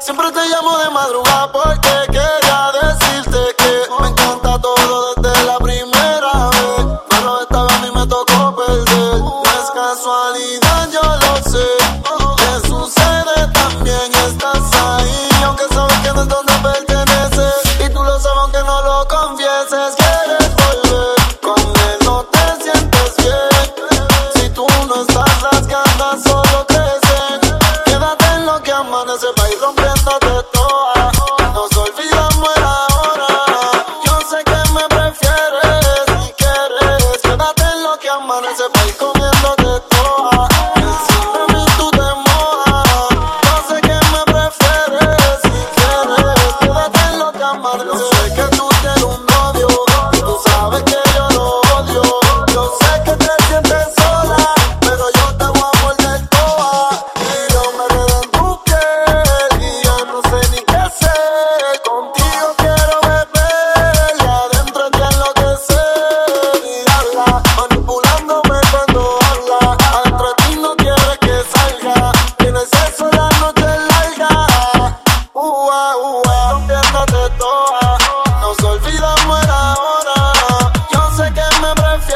Siempre te llamo de madrugada porque quería decirte que me encanta todo desde la primera vez. Pero esta vez a mí me tocó perder. No es casualidad. entonces va a ir rompiéndote toda. Ya nos olvidamos el ahora. Yo sé que me prefieres y quieres. Quédate en lo que amanece.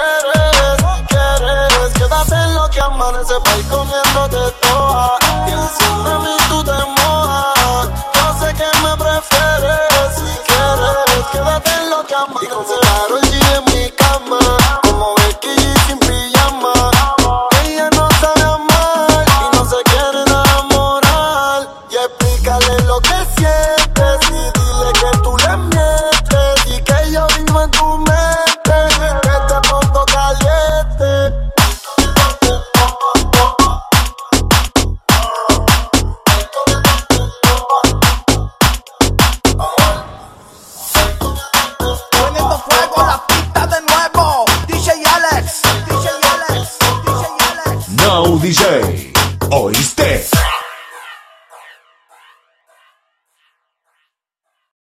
quieres, quieres. Quédate en lo que amanece para ir comiéndote toa. Y encima de mí tú te mojas. Yo sé que me prefieres. Si quieres, quédate en lo que amanece. DJ. Oíste.